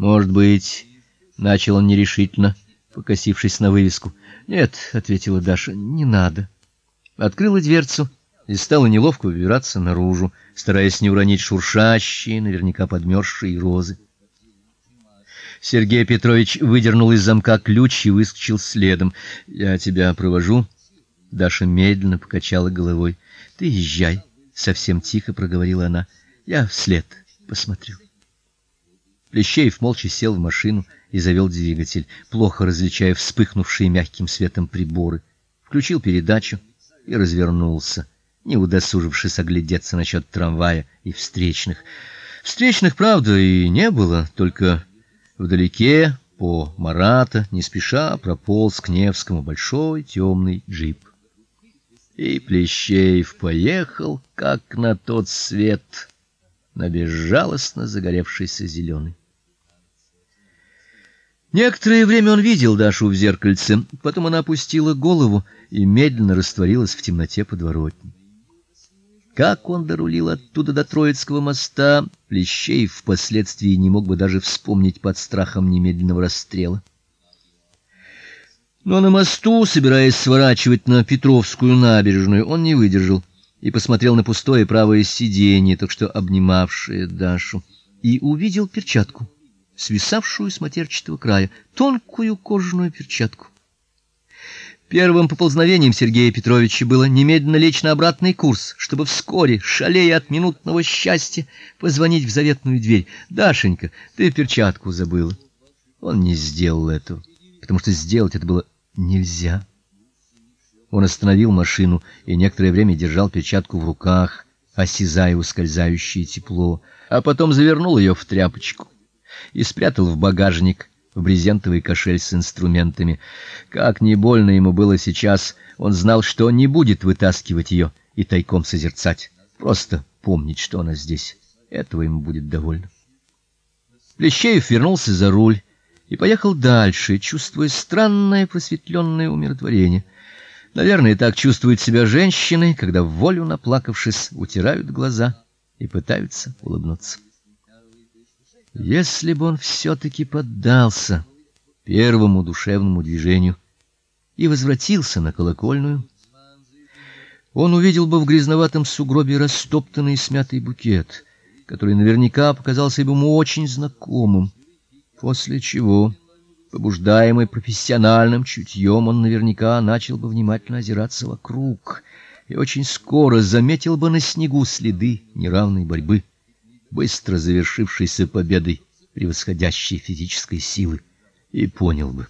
Может быть, начал он нерешительно, покосившись на вывеску. "Нет", ответила Даша. "Не надо". Открыла дверцу и стала неловко выбираться наружу, стараясь не уронить шуршащие, наверняка подмерзшие розы. Сергей Петрович выдернул из замка ключ и выскочил следом. "Я тебя провожу". Даша медленно покачала головой. "Ты езжай", совсем тихо проговорила она. "Я вслед посмотрю". Плещеев молча сел в машину и завел двигатель, плохо различая вспыхнувшие мягким светом приборы. Включил передачу и развернулся, не удосужившись оглядеться насчет трамвая и встречных. Встречных, правда, и не было, только вдалеке по Марата не спеша прополз к Невскому большой темный джип. И Плещеев поехал, как на тот свет, на безжалостно загоревшийся зеленый. Некоторое время он видел Дашу в зеркальце, потом она опустила голову и медленно растворилась в темноте подворотни. Как он дорулил оттуда до Троицкого моста, Плещеев впоследствии не мог бы даже вспомнить под страхом немедленного расстрела. Но на мосту, собираясь сворачивать на Петровскую набережную, он не выдержал и посмотрел на пустое правое сиденье, так что обнимавшее Дашу, и увидел перчатку свисавшую с матерчатого края, тонкую кожаную перчатку. Первым поползновением Сергея Петровича было немедленно лечь на обратный курс, чтобы вскоре, шалея от минутного счастья, позвонить в заветную дверь. Дашенька, ты перчатку забыла. Он не сделал этого, потому что сделать это было нельзя. Он остановил машину и некоторое время держал перчатку в руках, осязая ускользающее тепло, а потом завернул ее в тряпочку и спрятал в багажник в брезентовый кошель с инструментами. Как не больно ему было сейчас, он знал, что не будет вытаскивать ее и тайком созерцать, просто помнить, что она здесь. Этого ему будет довольно. Плещеев вернулся за руль и поехал дальше, чувствуя странное просветленное умиротворение. Наверное, так чувствуют себя женщины, когда в волю наплакавшись, утирают глаза и пытаются улыбнуться. Если бы он все таки поддался первому душевному движению и возвратился на колокольную, он увидел бы в грязноватом сугробе растоптанный смятый букет, который наверняка показался бы ему очень знакомым. После чего, побуждаемый профессиональным чутьем, он наверняка начал бы внимательно озираться вокруг и очень скоро заметил бы на снегу следы неравной борьбы быстро завершившейся победой превосходящей физической силы, и понял бы,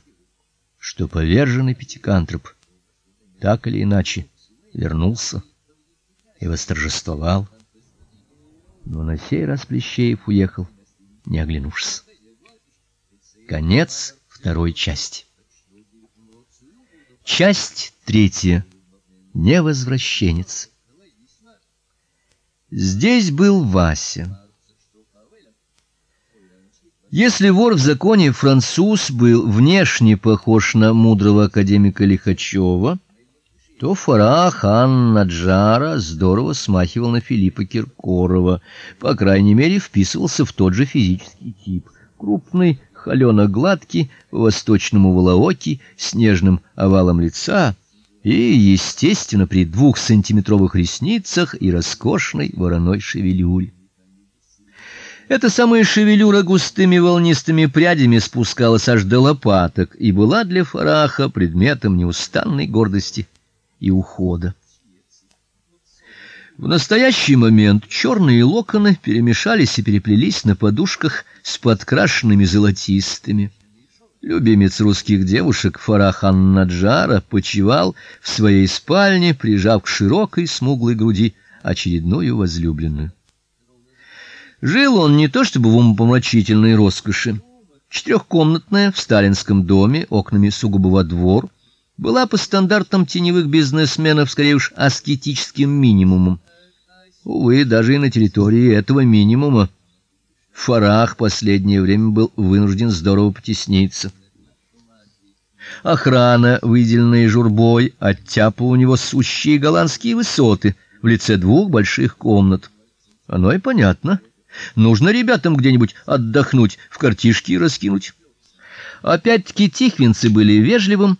что поверженный пятикантроп так или иначе вернулся и восторжествовал. Но на сей раз Плещеев уехал, не оглянувшись. Конец второй части. Часть третья. Невозвращенец. Здесь был Вася. Если вор в законе француз был внешне похож на мудрого академика Лихачева, то Фарах Ан-Наджара здорово смахивал на Филиппа Киркорова, по крайней мере, вписывался в тот же физический тип: крупный, холено-гладкий, по-восточному волоокий, с нежным овалом лица и, естественно, при двухсантиметровых ресницах и роскошной вороной шевелюре. Эта самая шевелюра густыми волнистыми прядями спускалась аж до лопаток и была для Фараха предметом неустанной гордости и ухода. В настоящий момент черные локоны перемешались и переплелись на подушках с подкрашенными золотистыми. Любимец русских девушек Фарах Ан-Наджара почивал в своей спальне, прижав к широкой смуглой груди очередную возлюбленную. Жил он не то чтобы в умопомрачительной роскоши. Четырехкомнатная в сталинском доме, окнами сугубо во двор, была по стандартам теневых бизнесменов скорее уж аскетическим минимумом. Увы, даже и на территории этого минимума Фарах последнее время был вынужден здорово потесниться. Охрана, выделенная журбой, оттяпала у него сущие голландские высоты в лице двух больших комнат. Оно и понятно. Нужно ребятам где-нибудь отдохнуть, в картишки раскинуть. Опять-таки тихвинцы были вежливым